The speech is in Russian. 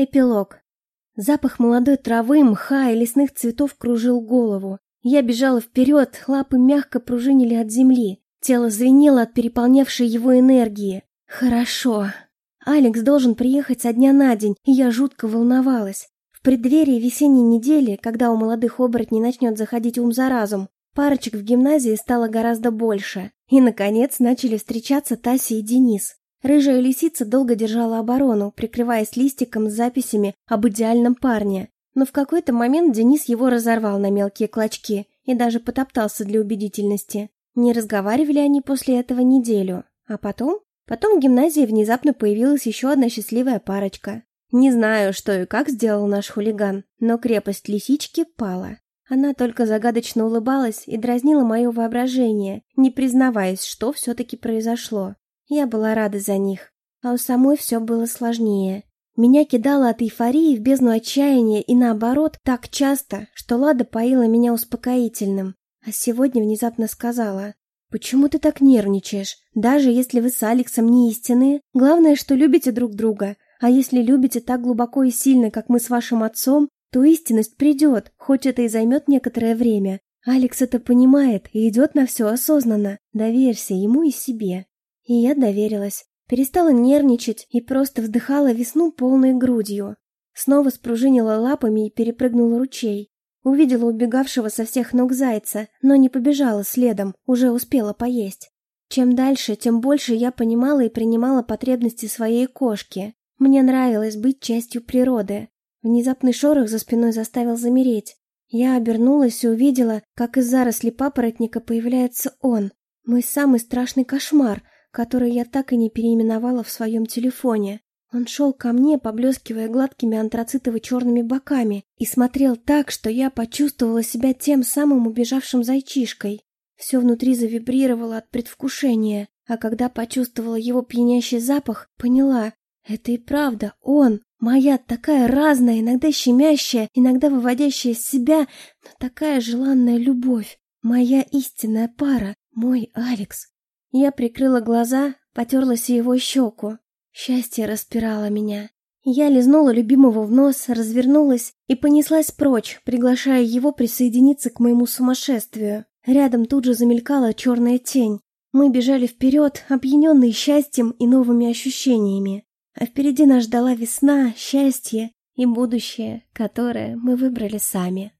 Эпилог. Запах молодой травы, мха и лесных цветов кружил голову. Я бежала вперед, лапы мягко пружинили от земли. Тело звенело от переполнявшей его энергии. Хорошо. Алекс должен приехать со дня на день, и я жутко волновалась. В преддверии весенней недели, когда у молодых оборотней начнет заходить ум за разум, парочек в гимназии стало гораздо больше. И, наконец, начали встречаться Тася и Денис. Рыжая лисица долго держала оборону, прикрываясь листиком с записями об идеальном парне. Но в какой-то момент Денис его разорвал на мелкие клочки и даже потоптался для убедительности. Не разговаривали они после этого неделю. А потом? Потом в гимназии внезапно появилась еще одна счастливая парочка. Не знаю, что и как сделал наш хулиган, но крепость лисички пала. Она только загадочно улыбалась и дразнила мое воображение, не признаваясь, что все-таки произошло. Я была рада за них, а у самой все было сложнее. Меня кидало от эйфории в бездну отчаяния и наоборот так часто, что Лада поила меня успокоительным, а сегодня внезапно сказала, «Почему ты так нервничаешь? Даже если вы с Алексом не истинные, главное, что любите друг друга, а если любите так глубоко и сильно, как мы с вашим отцом, то истинность придет, хоть это и займет некоторое время. Алекс это понимает и идет на все осознанно. Доверься ему и себе. И я доверилась. Перестала нервничать и просто вдыхала весну полной грудью. Снова спружинила лапами и перепрыгнула ручей. Увидела убегавшего со всех ног зайца, но не побежала следом, уже успела поесть. Чем дальше, тем больше я понимала и принимала потребности своей кошки. Мне нравилось быть частью природы. Внезапный шорох за спиной заставил замереть. Я обернулась и увидела, как из заросли папоротника появляется он. Мой самый страшный кошмар — который я так и не переименовала в своем телефоне. Он шел ко мне, поблескивая гладкими антрацитово-черными боками, и смотрел так, что я почувствовала себя тем самым убежавшим зайчишкой. Все внутри завибрировало от предвкушения, а когда почувствовала его пьянящий запах, поняла, это и правда он, моя такая разная, иногда щемящая, иногда выводящая из себя, но такая желанная любовь, моя истинная пара, мой Алекс. Я прикрыла глаза, потерлась его щеку. Счастье распирало меня. Я лизнула любимого в нос, развернулась и понеслась прочь, приглашая его присоединиться к моему сумасшествию. Рядом тут же замелькала черная тень. Мы бежали вперед, опьяненные счастьем и новыми ощущениями. А впереди нас ждала весна, счастье и будущее, которое мы выбрали сами.